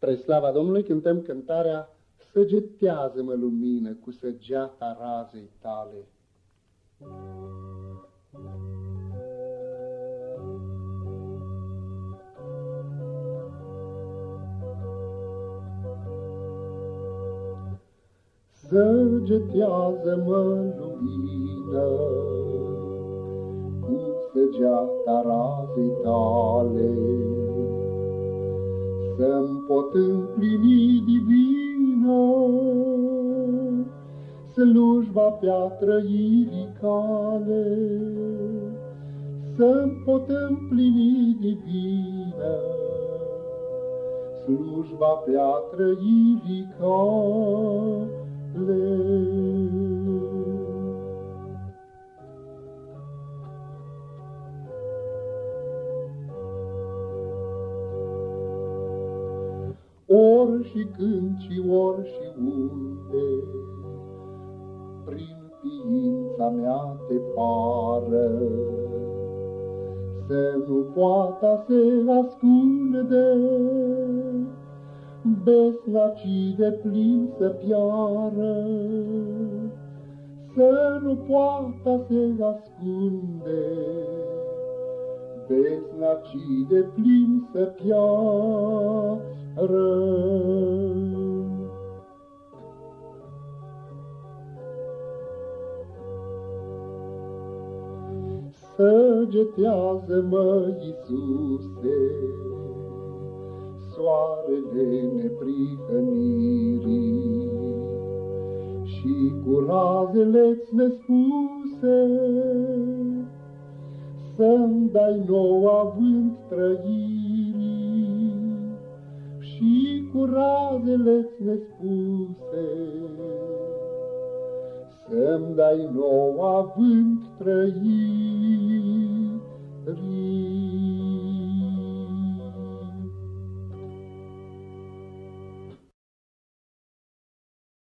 Spre slava Domnului cântăm cântarea Săgetează-mă lumină cu săgeata razei tale. Săgetează-mă lumină cu săgeata razei tale, să-mi pot împlini divină slujba pe-a trăirii cale. Să-mi pot împlini divină slujba pe-a trăirii cale. Ori și când și ori și unde, prin ființa mea te pară, să nu poată se ascunde, besnacii de plin să piară, să nu poată se ascunde, besnacii de plin să piară rău. Săgetează-mă, Iisuse, soarele neprihănirii și cu razele-ți nespuse să-mi dai nou avânt trăirii și cu razele-ți nespuse. Să-mi dai nou avânt trăit.